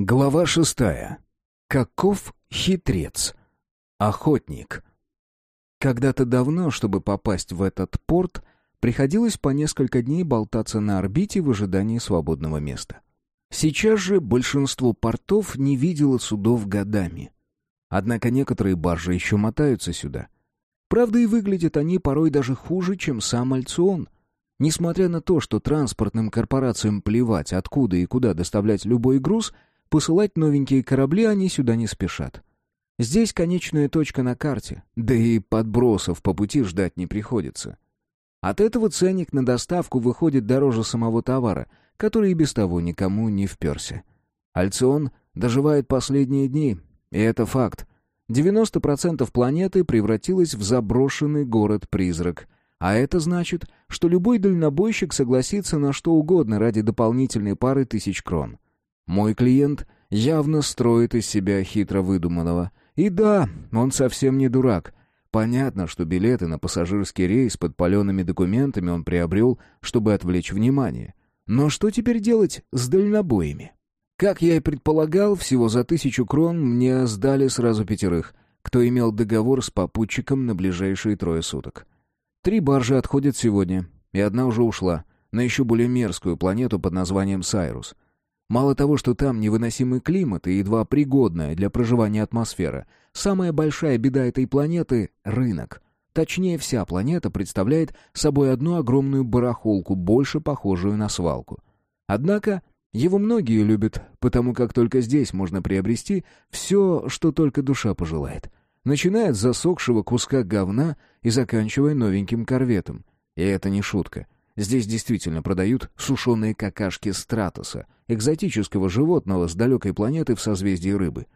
Глава шестая. Каков хитрец? Охотник. Когда-то давно, чтобы попасть в этот порт, приходилось по несколько дней болтаться на орбите в ожидании свободного места. Сейчас же большинство портов не видело судов годами. Однако некоторые баржи еще мотаются сюда. Правда, и выглядят они порой даже хуже, чем сам Альцион. Несмотря на то, что транспортным корпорациям плевать, откуда и куда доставлять любой груз — Посылать новенькие корабли они сюда не спешат. Здесь конечная точка на карте, да и подбросов по пути ждать не приходится. От этого ценник на доставку выходит дороже самого товара, который и без того никому не вперся. Альцион доживает последние дни, и это факт. 90% планеты превратилась в заброшенный город-призрак, а это значит, что любой дальнобойщик согласится на что угодно ради дополнительной пары тысяч крон. Мой клиент явно строит из себя хитро выдуманного. И да, он совсем не дурак. Понятно, что билеты на пассажирский рейс под палеными документами он приобрел, чтобы отвлечь внимание. Но что теперь делать с дальнобоями? Как я и предполагал, всего за тысячу крон мне сдали сразу пятерых, кто имел договор с попутчиком на ближайшие трое суток. Три баржи отходят сегодня, и одна уже ушла, на еще более мерзкую планету под названием Сайрус — Мало того, что там невыносимый климат и едва пригодная для проживания атмосфера, самая большая беда этой планеты — рынок. Точнее, вся планета представляет собой одну огромную барахолку, больше похожую на свалку. Однако его многие любят, потому как только здесь можно приобрести все, что только душа пожелает. Начиная от засохшего куска говна и заканчивая новеньким корветом. И это не шутка — Здесь действительно продают сушеные какашки стратоса, экзотического животного с далекой планеты в созвездии рыбы.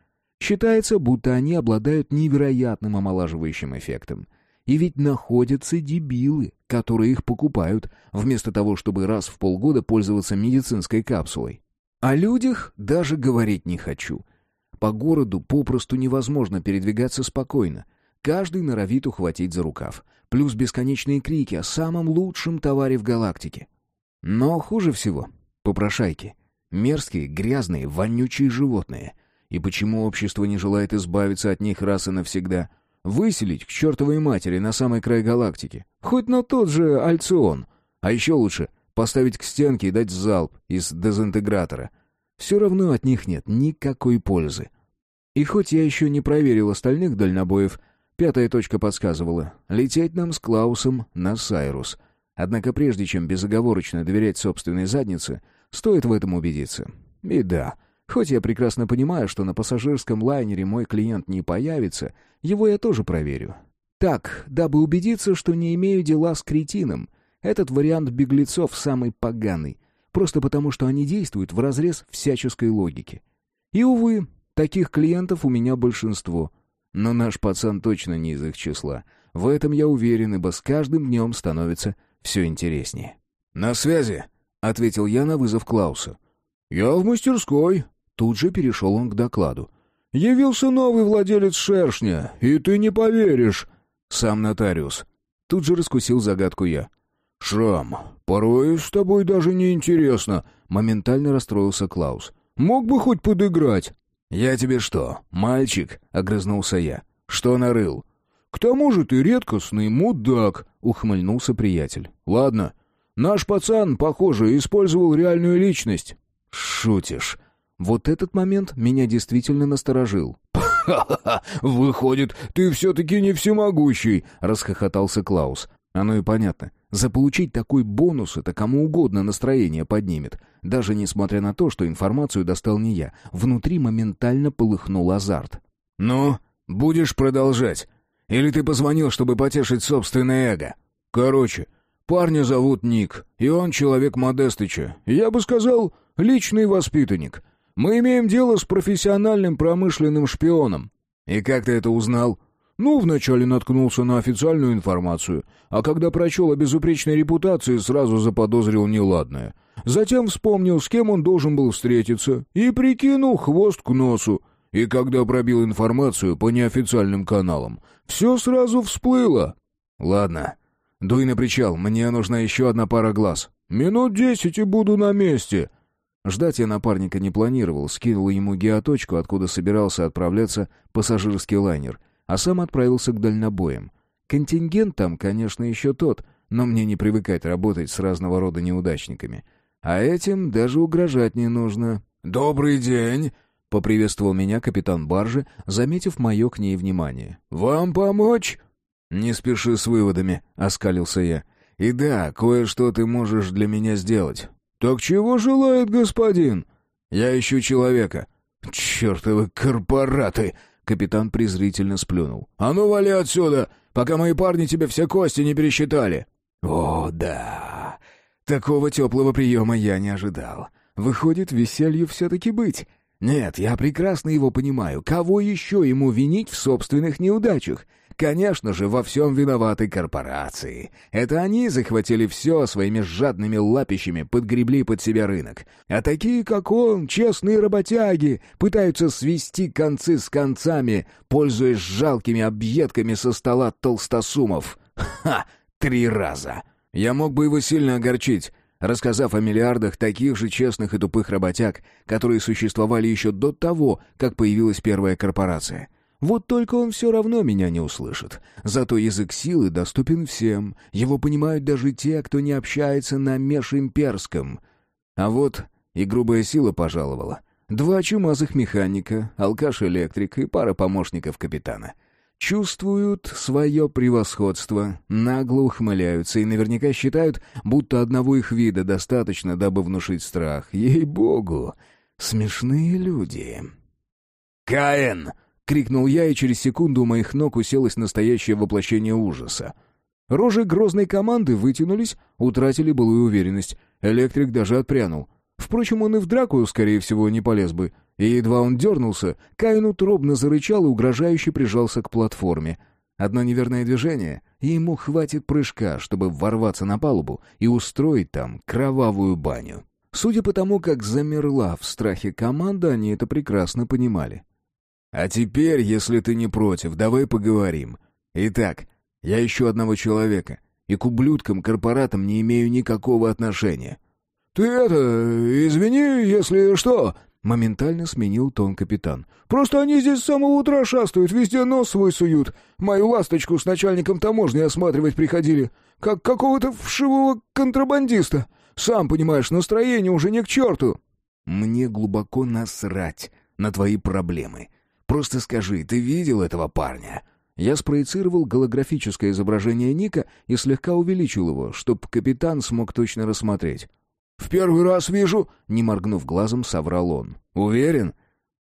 Считается, будто они обладают невероятным омолаживающим эффектом. И ведь находятся дебилы, которые их покупают, вместо того, чтобы раз в полгода пользоваться медицинской капсулой. О людях даже говорить не хочу. По городу попросту невозможно передвигаться спокойно. Каждый норовит ухватить за рукав. Плюс бесконечные крики о самом лучшем товаре в галактике. Но хуже всего — попрошайки. Мерзкие, грязные, вонючие животные. И почему общество не желает избавиться от них раз и навсегда? Выселить к чертовой матери на самый край галактики. Хоть на тот же Альцион. А еще лучше — поставить к стенке и дать залп из дезинтегратора. Все равно от них нет никакой пользы. И хоть я еще не проверил остальных дальнобоев — Пятая точка подсказывала. Лететь нам с Клаусом на Сайрус. Однако прежде чем безоговорочно доверять собственной заднице, стоит в этом убедиться. И да, хоть я прекрасно понимаю, что на пассажирском лайнере мой клиент не появится, его я тоже проверю. Так, дабы убедиться, что не имею дела с кретином. Этот вариант беглецов самый поганый, просто потому что они действуют вразрез всяческой логики. И, увы, таких клиентов у меня большинство — но наш пацан точно не из их числа. В этом я уверен, ибо с каждым днем становится все интереснее. «На связи», — ответил я на вызов Клауса. «Я в мастерской». Тут же перешел он к докладу. «Явился новый владелец шершня, и ты не поверишь». «Сам нотариус». Тут же раскусил загадку я. «Шрам, порой с тобой даже не интересно», — моментально расстроился Клаус. «Мог бы хоть подыграть». «Я тебе что, мальчик?» — огрызнулся я. «Что нарыл?» «К тому же ты редкостный мудак», — ухмыльнулся приятель. «Ладно, наш пацан, похоже, использовал реальную личность». «Шутишь?» Вот этот момент меня действительно насторожил. «Ха-ха-ха! Выходит, ты все-таки не всемогущий!» — расхохотался Клаус. Оно и понятно. Заполучить такой бонус это кому угодно настроение поднимет. Даже несмотря на то, что информацию достал не я. Внутри моментально полыхнул азарт. «Ну, будешь продолжать? Или ты позвонил, чтобы потешить собственное эго?» «Короче, парня зовут Ник, и он человек Модестыча. Я бы сказал, личный воспитанник. Мы имеем дело с профессиональным промышленным шпионом». «И как ты это узнал?» Ну, вначале наткнулся на официальную информацию, а когда прочел о безупречной репутации, сразу заподозрил неладное. Затем вспомнил, с кем он должен был встретиться, и прикинул хвост к носу. И когда пробил информацию по неофициальным каналам, все сразу всплыло. «Ладно, дуй на причал, мне нужна еще одна пара глаз. Минут десять и буду на месте». Ждать я напарника не планировал, скинул ему геоточку, откуда собирался отправляться пассажирский лайнер, а сам отправился к дальнобоям. Контингент там, конечно, еще тот, но мне не привыкать работать с разного рода неудачниками. А этим даже угрожать не нужно. «Добрый день!» — поприветствовал меня капитан баржи, заметив мое к ней внимание. «Вам помочь?» «Не спеши с выводами», — оскалился я. «И да, кое-что ты можешь для меня сделать». «Так чего желает господин?» «Я ищу человека». «Чертовы корпораты!» — капитан презрительно сплюнул. «А ну вали отсюда, пока мои парни тебе все кости не пересчитали!» «О, да! Такого теплого приема я не ожидал. Выходит, веселью все-таки быть. Нет, я прекрасно его понимаю. Кого еще ему винить в собственных неудачах? Конечно же, во всем виноваты корпорации. Это они захватили все своими жадными лапищами, подгребли под себя рынок. А такие, как он, честные работяги, пытаются свести концы с концами, пользуясь жалкими объедками со стола толстосумов. Ха! Три раза! Я мог бы его сильно огорчить, рассказав о миллиардах таких же честных и тупых работяг, которые существовали еще до того, как появилась первая корпорация. Вот только он все равно меня не услышит. Зато язык силы доступен всем. Его понимают даже те, кто не общается на межимперском. А вот и грубая сила пожаловала. Два чумазых механика, алкаш-электрик и пара помощников капитана — чувствуют свое превосходство, нагло ухмыляются и наверняка считают, будто одного их вида достаточно, дабы внушить страх. Ей-богу, смешные люди. «Каин!» — крикнул я, и через секунду у моих ног уселось настоящее воплощение ужаса. Рожи грозной команды вытянулись, утратили былую уверенность. Электрик даже отпрянул. Впрочем, он и в драку, скорее всего, не полез бы. И едва он дернулся, Каин утробно зарычал и угрожающе прижался к платформе. Одно неверное движение, и ему хватит прыжка, чтобы ворваться на палубу и устроить там кровавую баню. Судя по тому, как замерла в страхе команда, они это прекрасно понимали. «А теперь, если ты не против, давай поговорим. Итак, я ищу одного человека, и к ублюдкам-корпоратам не имею никакого отношения». «Ты это... извини, если что...» Моментально сменил тон капитан. «Просто они здесь с самого утра шастают, везде нос свой суют. Мою ласточку с начальником таможни осматривать приходили, как какого-то вшивого контрабандиста. Сам понимаешь, настроение уже не к черту». «Мне глубоко насрать на твои проблемы. Просто скажи, ты видел этого парня?» Я спроецировал голографическое изображение Ника и слегка увеличил его, чтобы капитан смог точно рассмотреть. «В первый раз вижу», — не моргнув глазом, соврал он. «Уверен?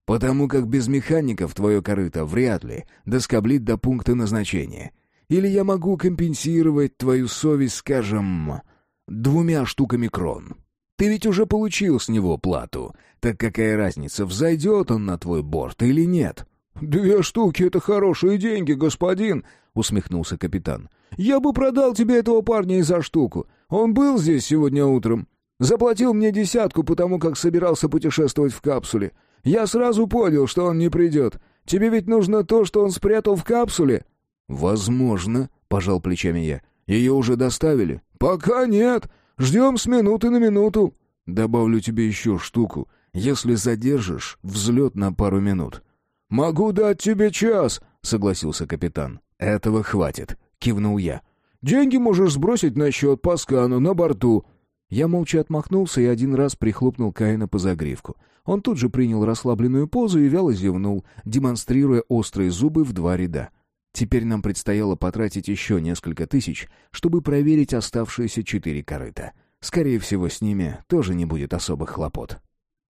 Потому как без механиков твое корыто вряд ли доскоблит до пункта назначения. Или я могу компенсировать твою совесть, скажем, двумя штуками крон. Ты ведь уже получил с него плату. Так какая разница, взойдет он на твой борт или нет?» «Две штуки — это хорошие деньги, господин», — усмехнулся капитан. «Я бы продал тебе этого парня и за штуку. Он был здесь сегодня утром. Заплатил мне десятку, потому как собирался путешествовать в капсуле. Я сразу понял, что он не придет. Тебе ведь нужно то, что он спрятал в капсуле». «Возможно», — пожал плечами я. «Ее уже доставили?» «Пока нет. Ждем с минуты на минуту». «Добавлю тебе еще штуку. Если задержишь, взлет на пару минут». «Могу дать тебе час», — согласился капитан. «Этого хватит», — кивнул я. «Деньги можешь сбросить на счет по скану на борту. Я молча отмахнулся и один раз прихлопнул Каина по загривку. Он тут же принял расслабленную позу и вяло зевнул, демонстрируя острые зубы в два ряда. Теперь нам предстояло потратить еще несколько тысяч, чтобы проверить оставшиеся четыре корыта. Скорее всего, с ними тоже не будет особых хлопот.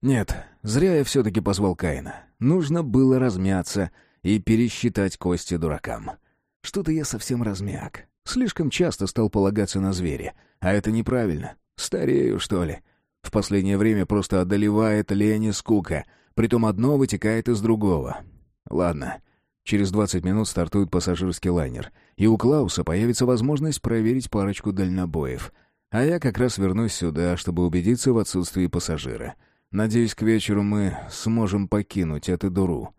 Нет, зря я все-таки позвал Каина. Нужно было размяться и пересчитать кости дуракам. Что-то я совсем размяк. Слишком часто стал полагаться на зверя, а это неправильно. Старею, что ли? В последнее время просто одолевает лень и скука. Притом одно вытекает из другого. Ладно. Через 20 минут стартует пассажирский лайнер. И у Клауса появится возможность проверить парочку дальнобоев. А я как раз вернусь сюда, чтобы убедиться в отсутствии пассажира. Надеюсь, к вечеру мы сможем покинуть эту дуру.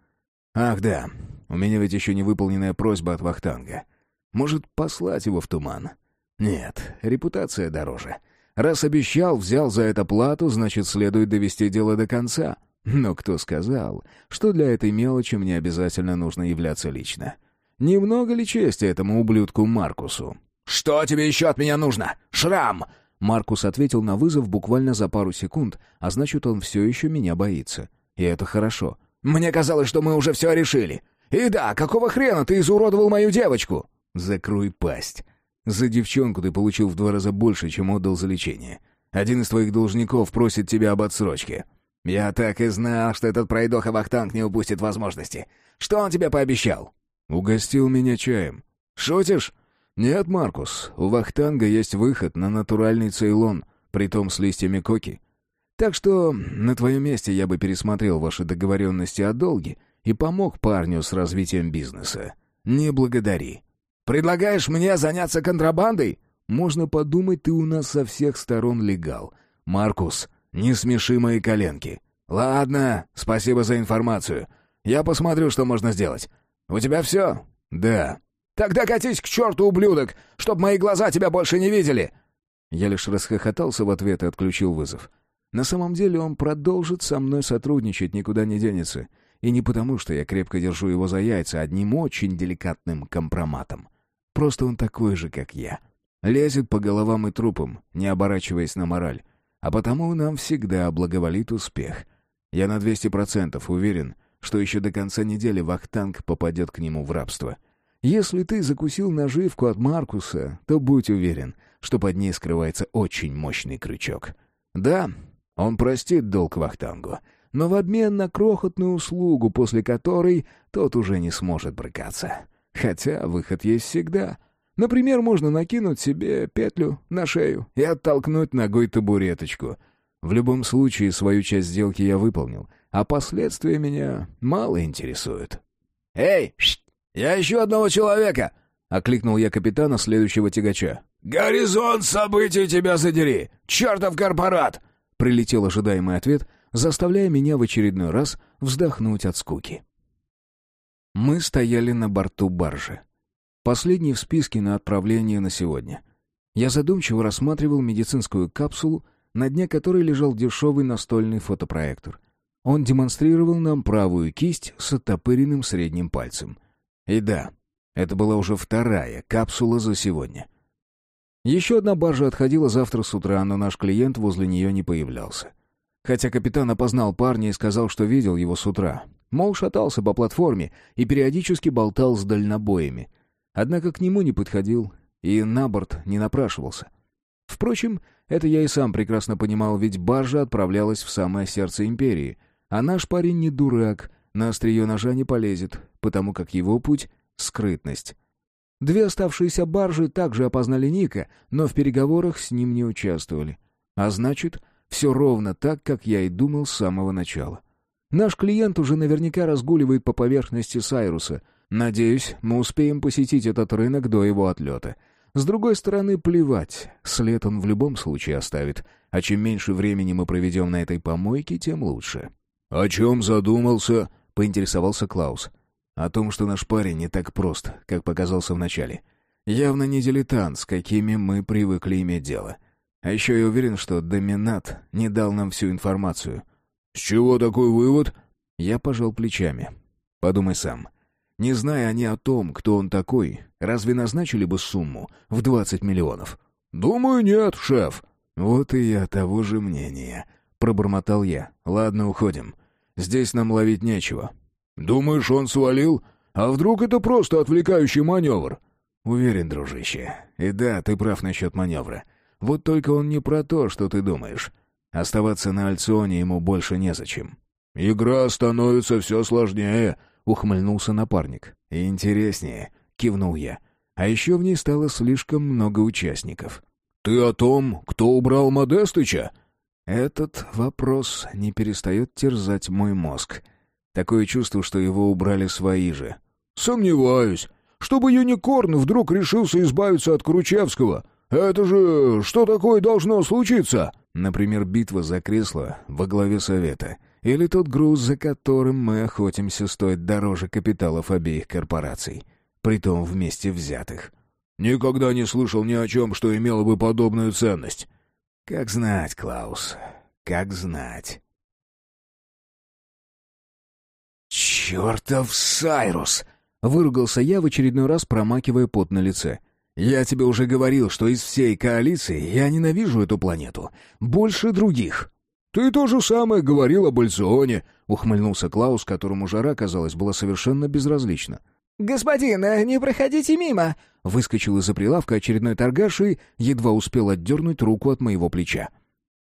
Ах да, у меня ведь еще не выполненная просьба от Вахтанга. Может, послать его в туман? Нет, репутация дороже. Раз обещал, взял за это плату, значит, следует довести дело до конца. Но кто сказал, что для этой мелочи мне обязательно нужно являться лично? Немного ли чести этому ублюдку Маркусу? «Что тебе еще от меня нужно? Шрам!» Маркус ответил на вызов буквально за пару секунд, а значит, он все еще меня боится. И это хорошо. «Мне казалось, что мы уже все решили. И да, какого хрена ты изуродовал мою девочку?» «Закрой пасть. За девчонку ты получил в два раза больше, чем отдал за лечение. Один из твоих должников просит тебя об отсрочке. Я так и знал, что этот пройдоха Вахтанг не упустит возможности. Что он тебе пообещал?» «Угостил меня чаем». «Шутишь?» «Нет, Маркус, у Вахтанга есть выход на натуральный цейлон, притом с листьями коки. Так что на твоем месте я бы пересмотрел ваши договоренности о долге и помог парню с развитием бизнеса. Не благодари». Предлагаешь мне заняться контрабандой? Можно подумать, ты у нас со всех сторон легал. Маркус, не смеши мои коленки. Ладно, спасибо за информацию. Я посмотрю, что можно сделать. У тебя все? Да. Тогда катись к черту, ублюдок, чтоб мои глаза тебя больше не видели. Я лишь расхохотался в ответ и отключил вызов. На самом деле он продолжит со мной сотрудничать, никуда не денется. И не потому, что я крепко держу его за яйца одним очень деликатным компроматом. Просто он такой же, как я. Лезет по головам и трупам, не оборачиваясь на мораль. А потому нам всегда благоволит успех. Я на 200% уверен, что еще до конца недели Вахтанг попадет к нему в рабство. Если ты закусил наживку от Маркуса, то будь уверен, что под ней скрывается очень мощный крючок. Да, он простит долг Вахтангу, но в обмен на крохотную услугу, после которой тот уже не сможет брыкаться. Хотя выход есть всегда. Например, можно накинуть себе петлю на шею и оттолкнуть ногой табуреточку. В любом случае, свою часть сделки я выполнил, а последствия меня мало интересуют. «Эй, я ищу одного человека!» — окликнул я капитана следующего тягача. «Горизонт событий тебя задери! Чертов корпорат!» Прилетел ожидаемый ответ, заставляя меня в очередной раз вздохнуть от скуки. Мы стояли на борту баржи. Последний в списке на отправление на сегодня. Я задумчиво рассматривал медицинскую капсулу, на дне которой лежал дешевый настольный фотопроектор. Он демонстрировал нам правую кисть с оттопыренным средним пальцем. И да, это была уже вторая капсула за сегодня. Еще одна баржа отходила завтра с утра, но наш клиент возле нее не появлялся. Хотя капитан опознал парня и сказал, что видел его с утра. Мол, шатался по платформе и периодически болтал с дальнобоями. Однако к нему не подходил и на борт не напрашивался. Впрочем, это я и сам прекрасно понимал, ведь баржа отправлялась в самое сердце империи. А наш парень не дурак, на острие ножа не полезет, потому как его путь — скрытность. Две оставшиеся баржи также опознали Ника, но в переговорах с ним не участвовали. А значит, все ровно так, как я и думал с самого начала. Наш клиент уже наверняка разгуливает по поверхности Сайруса. Надеюсь, мы успеем посетить этот рынок до его отлета. С другой стороны, плевать, след он в любом случае оставит, а чем меньше времени мы проведем на этой помойке, тем лучше. «О чем задумался?» — поинтересовался Клаус. «О том, что наш парень не так прост, как показался вначале. Явно не дилетант, с какими мы привыкли иметь дело. А еще я уверен, что Доминат не дал нам всю информацию. «С чего такой вывод?» Я пожал плечами. «Подумай сам. Не зная они о том, кто он такой, разве назначили бы сумму в двадцать миллионов?» «Думаю, нет, шеф». «Вот и я того же мнения», — пробормотал я. «Ладно, уходим. Здесь нам ловить нечего». «Думаешь, он свалил? А вдруг это просто отвлекающий маневр?» «Уверен, дружище. И да, ты прав насчет маневра. Вот только он не про то, что ты думаешь. Оставаться на Альционе ему больше незачем. «Игра становится все сложнее», — ухмыльнулся напарник. «Интереснее», — кивнул я. «А еще в ней стало слишком много участников». «Ты о том, кто убрал Модестыча?» Этот вопрос не перестает терзать мой мозг. Такое чувство, что его убрали свои же. «Сомневаюсь. Чтобы Юникорн вдруг решился избавиться от Кручевского. Это же что такое должно случиться?» Например, битва за кресло во главе совета. Или тот груз, за которым мы охотимся, стоит дороже капиталов обеих корпораций. Притом вместе взятых. Никогда не слышал ни о чем, что имело бы подобную ценность. Как знать, Клаус, как знать. «Чертов Сайрус!» — выругался я в очередной раз, промакивая пот на лице. «Я тебе уже говорил, что из всей коалиции я ненавижу эту планету. Больше других». «Ты то же самое говорил об Альционе», — ухмыльнулся Клаус, которому жара, казалось, была совершенно безразлична. «Господин, э, не проходите мимо!» Выскочил из-за прилавка очередной торгаш и едва успел отдернуть руку от моего плеча.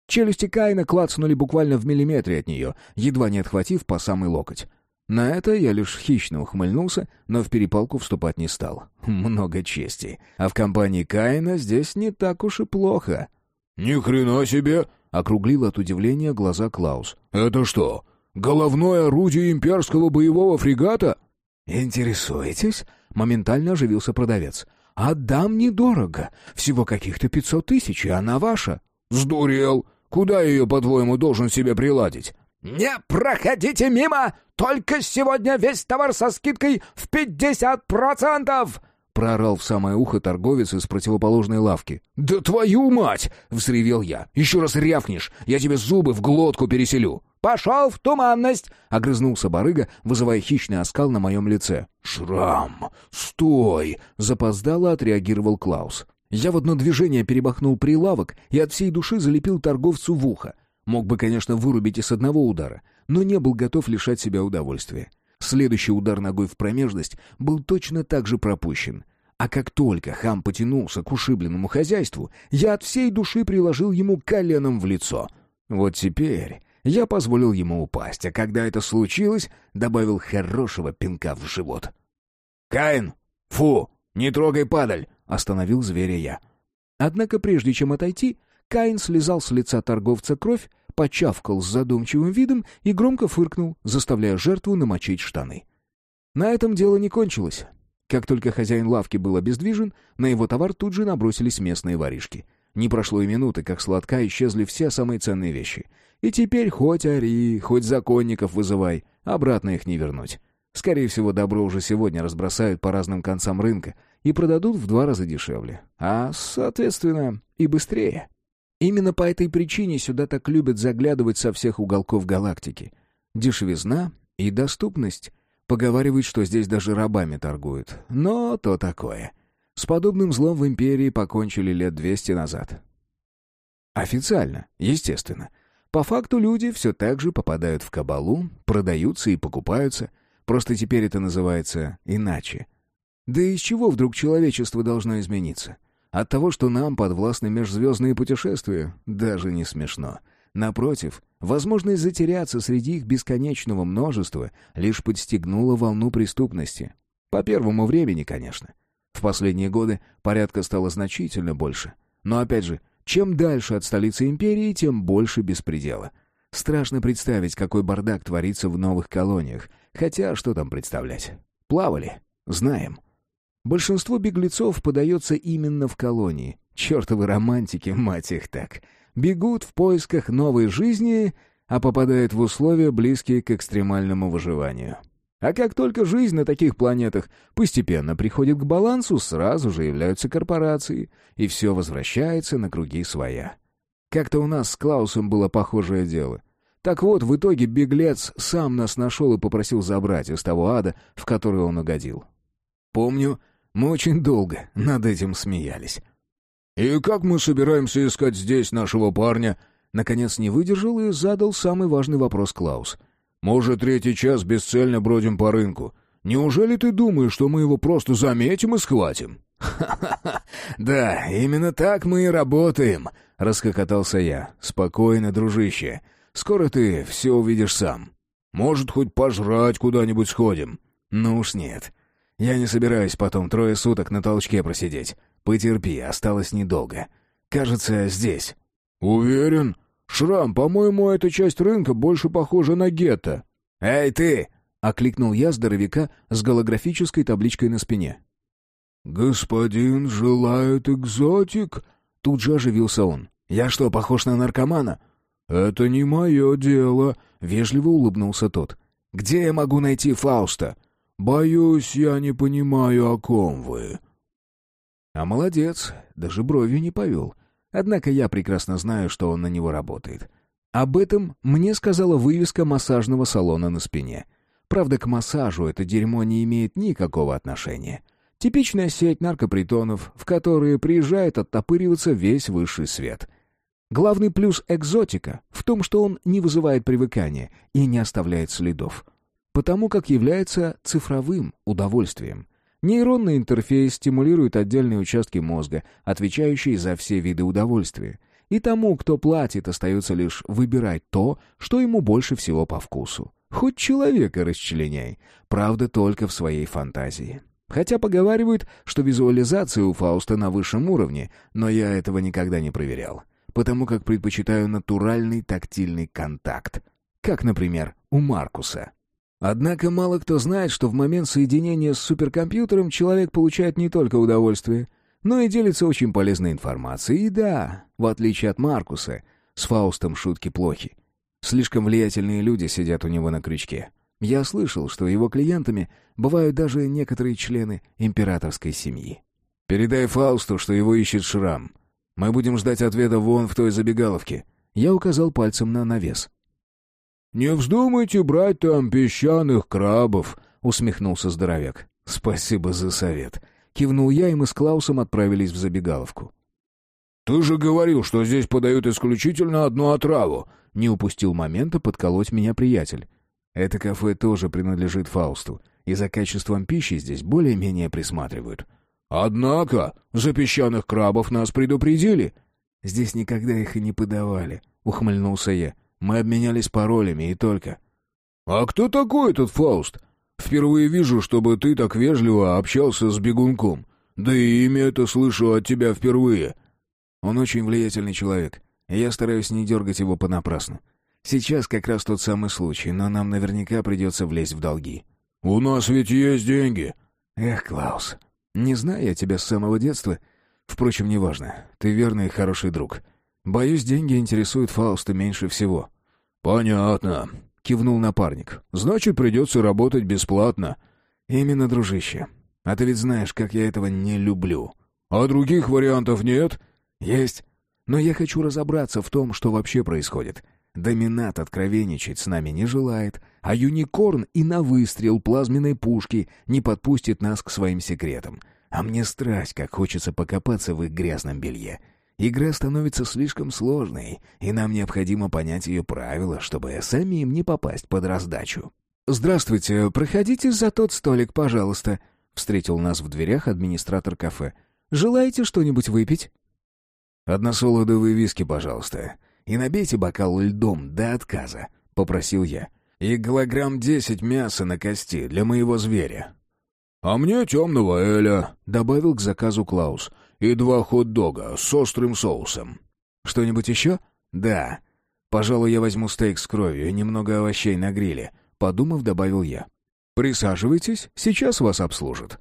Челюсти Каина клацнули буквально в миллиметре от нее, едва не отхватив по самый локоть. На это я лишь хищно ухмыльнулся, но в перепалку вступать не стал. Много чести. А в компании Каина здесь не так уж и плохо. «Ни хрена себе!» — округлил от удивления глаза Клаус. «Это что, головное орудие имперского боевого фрегата?» «Интересуетесь?» — моментально оживился продавец. «Отдам недорого. Всего каких-то пятьсот тысяч, и она ваша». «Сдурел! Куда ее, по-твоему, должен себе приладить?» «Не проходите мимо! Только сегодня весь товар со скидкой в пятьдесят процентов!» Проорал в самое ухо торговец из противоположной лавки. «Да твою мать!» — взревел я. «Еще раз рявкнешь, я тебе зубы в глотку переселю!» «Пошел в туманность!» — огрызнулся барыга, вызывая хищный оскал на моем лице. «Шрам! Стой!» — запоздало отреагировал Клаус. Я в одно движение перебахнул прилавок и от всей души залепил торговцу в ухо. Мог бы, конечно, вырубить и с одного удара, но не был готов лишать себя удовольствия. Следующий удар ногой в промежность был точно так же пропущен. А как только хам потянулся к ушибленному хозяйству, я от всей души приложил ему коленом в лицо. Вот теперь я позволил ему упасть, а когда это случилось, добавил хорошего пинка в живот. «Каин! Фу! Не трогай падаль!» — остановил зверя я. Однако прежде чем отойти, Каин слезал с лица торговца кровь, почавкал с задумчивым видом и громко фыркнул, заставляя жертву намочить штаны. На этом дело не кончилось. Как только хозяин лавки был обездвижен, на его товар тут же набросились местные воришки. Не прошло и минуты, как сладка исчезли все самые ценные вещи. И теперь хоть ори, хоть законников вызывай, обратно их не вернуть. Скорее всего, добро уже сегодня разбросают по разным концам рынка и продадут в два раза дешевле. А, соответственно, и быстрее. Именно по этой причине сюда так любят заглядывать со всех уголков галактики. Дешевизна и доступность. Поговаривают, что здесь даже рабами торгуют. Но то такое. С подобным злом в Империи покончили лет двести назад. Официально, естественно. По факту люди все так же попадают в кабалу, продаются и покупаются. Просто теперь это называется иначе. Да из чего вдруг человечество должно измениться? От того, что нам подвластны межзвездные путешествия, даже не смешно. Напротив, возможность затеряться среди их бесконечного множества лишь подстегнула волну преступности. По первому времени, конечно. В последние годы порядка стало значительно больше. Но опять же, чем дальше от столицы империи, тем больше беспредела. Страшно представить, какой бардак творится в новых колониях. Хотя, что там представлять? Плавали. Знаем. Большинство беглецов подается именно в колонии. Чертовы романтики, мать их так. Бегут в поисках новой жизни, а попадают в условия, близкие к экстремальному выживанию. А как только жизнь на таких планетах постепенно приходит к балансу, сразу же являются корпорации, и все возвращается на круги своя. Как-то у нас с Клаусом было похожее дело. Так вот, в итоге беглец сам нас нашел и попросил забрать из того ада, в который он угодил. Помню, мы очень долго над этим смеялись. «И как мы собираемся искать здесь нашего парня?» Наконец не выдержал и задал самый важный вопрос Клаус. «Может, третий час бесцельно бродим по рынку. Неужели ты думаешь, что мы его просто заметим и схватим?» «Ха-ха-ха! Да, именно так мы и работаем!» — раскокотался я. «Спокойно, дружище. Скоро ты все увидишь сам. Может, хоть пожрать куда-нибудь сходим?» «Ну уж нет. Я не собираюсь потом трое суток на толчке просидеть. Потерпи, осталось недолго. Кажется, здесь». «Уверен? Шрам, по-моему, эта часть рынка больше похожа на гетто». «Эй, ты!» — окликнул я здоровяка с голографической табличкой на спине. «Господин желает экзотик?» Тут же оживился он. «Я что, похож на наркомана?» «Это не мое дело», — вежливо улыбнулся тот. «Где я могу найти Фауста?» «Боюсь, я не понимаю, о ком вы». А молодец, даже бровью не повел. Однако я прекрасно знаю, что он на него работает. Об этом мне сказала вывеска массажного салона на спине. Правда, к массажу это дерьмо не имеет никакого отношения. Типичная сеть наркопритонов, в которые приезжает оттопыриваться весь высший свет. Главный плюс экзотика в том, что он не вызывает привыкания и не оставляет следов. Потому как является цифровым удовольствием. Нейронный интерфейс стимулирует отдельные участки мозга, отвечающие за все виды удовольствия. И тому, кто платит, остается лишь выбирать то, что ему больше всего по вкусу. Хоть человека расчленяй, правда только в своей фантазии. Хотя поговаривают, что визуализация у Фауста на высшем уровне, но я этого никогда не проверял, потому как предпочитаю натуральный тактильный контакт, как, например, у Маркуса. Однако мало кто знает, что в момент соединения с суперкомпьютером человек получает не только удовольствие, но и делится очень полезной информацией. И да, в отличие от Маркуса, с Фаустом шутки плохи. Слишком влиятельные люди сидят у него на крючке. Я слышал, что его клиентами бывают даже некоторые члены императорской семьи. «Передай Фаусту, что его ищет Шрам. Мы будем ждать ответа вон в той забегаловке». Я указал пальцем на навес. «Не вздумайте брать там песчаных крабов», — усмехнулся здоровяк. «Спасибо за совет». Кивнул я, и мы с Клаусом отправились в забегаловку. «Ты же говорил, что здесь подают исключительно одну отраву», — не упустил момента подколоть меня приятель. Это кафе тоже принадлежит Фаусту, и за качеством пищи здесь более-менее присматривают. «Однако за песчаных крабов нас предупредили». «Здесь никогда их и не подавали», — ухмыльнулся я. Мы обменялись паролями и только. «А кто такой этот Фауст? Впервые вижу, чтобы ты так вежливо общался с бегунком. Да и имя это слышу от тебя впервые». Он очень влиятельный человек, и я стараюсь не дергать его понапрасну. Сейчас как раз тот самый случай, но нам наверняка придется влезть в долги. «У нас ведь есть деньги». «Эх, Клаус, не знаю я тебя с самого детства. Впрочем, неважно. Ты верный и хороший друг. Боюсь, деньги интересуют Фауста меньше всего». «Понятно», — кивнул напарник. «Значит, придется работать бесплатно». «Именно, дружище. А ты ведь знаешь, как я этого не люблю». «А других вариантов нет?» «Есть. Но я хочу разобраться в том, что вообще происходит. Доминат откровенничать с нами не желает, а Юникорн и на выстрел плазменной пушки не подпустит нас к своим секретам. А мне страсть, как хочется покопаться в их грязном белье. Игра становится слишком сложной, и нам необходимо понять ее правила, чтобы самим не попасть под раздачу. «Здравствуйте, проходите за тот столик, пожалуйста», — встретил нас в дверях администратор кафе. «Желаете что-нибудь выпить?» «Односолодовые виски, пожалуйста. И набейте бокал льдом до отказа», — попросил я. «И килограмм десять мяса на кости для моего зверя». «А мне темного Эля», — добавил к заказу Клаус и два хот-дога с острым соусом. Что-нибудь еще? Да. Пожалуй, я возьму стейк с кровью и немного овощей на гриле. Подумав, добавил я. Присаживайтесь, сейчас вас обслужат.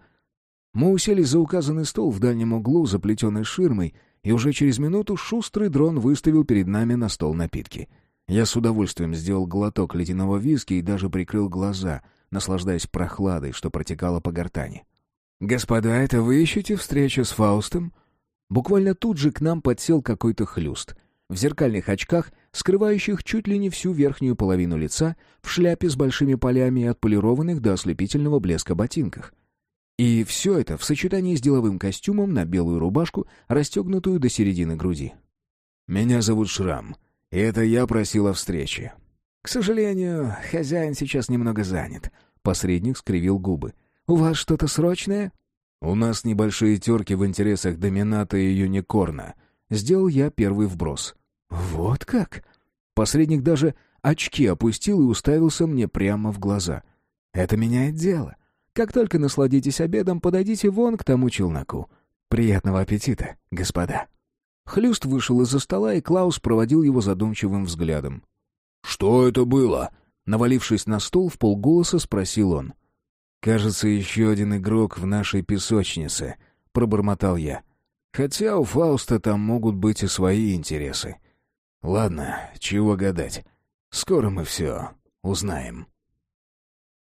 Мы уселись за указанный стол в дальнем углу, заплетенной ширмой, и уже через минуту шустрый дрон выставил перед нами на стол напитки. Я с удовольствием сделал глоток ледяного виски и даже прикрыл глаза, наслаждаясь прохладой, что протекала по гортани. «Господа, это вы ищете встречу с Фаустом?» Буквально тут же к нам подсел какой-то хлюст. В зеркальных очках, скрывающих чуть ли не всю верхнюю половину лица, в шляпе с большими полями и отполированных до ослепительного блеска ботинках. И все это в сочетании с деловым костюмом на белую рубашку, расстегнутую до середины груди. «Меня зовут Шрам, и это я просил о встрече». «К сожалению, хозяин сейчас немного занят», — посредник скривил губы. «У вас что-то срочное?» «У нас небольшие терки в интересах Домината и Юникорна». Сделал я первый вброс. «Вот как?» Посредник даже очки опустил и уставился мне прямо в глаза. «Это меняет дело. Как только насладитесь обедом, подойдите вон к тому челноку. Приятного аппетита, господа». Хлюст вышел из-за стола, и Клаус проводил его задумчивым взглядом. «Что это было?» Навалившись на стол, в полголоса спросил он. «Кажется, еще один игрок в нашей песочнице», — пробормотал я. «Хотя у Фауста там могут быть и свои интересы. Ладно, чего гадать. Скоро мы все узнаем».